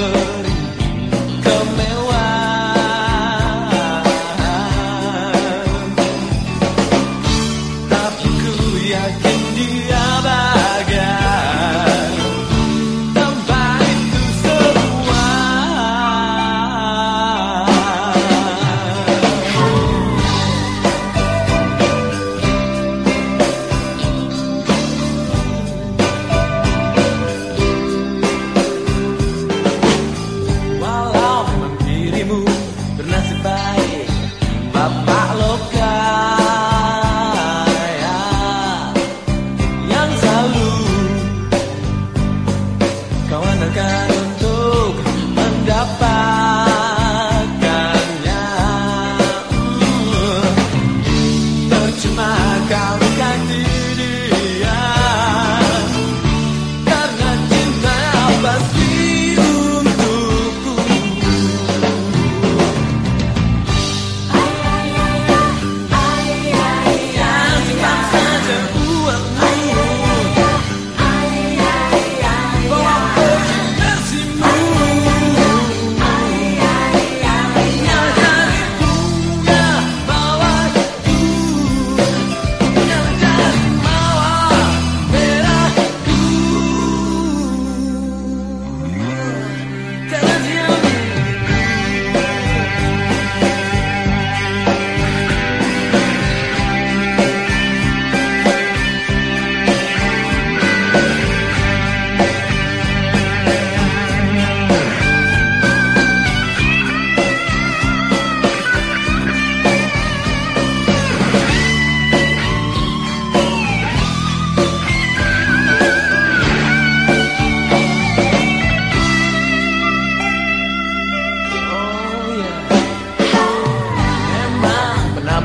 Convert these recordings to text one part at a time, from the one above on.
memberi kemewahan. Tapi ku yakin dia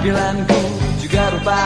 Penampilanku juga rupa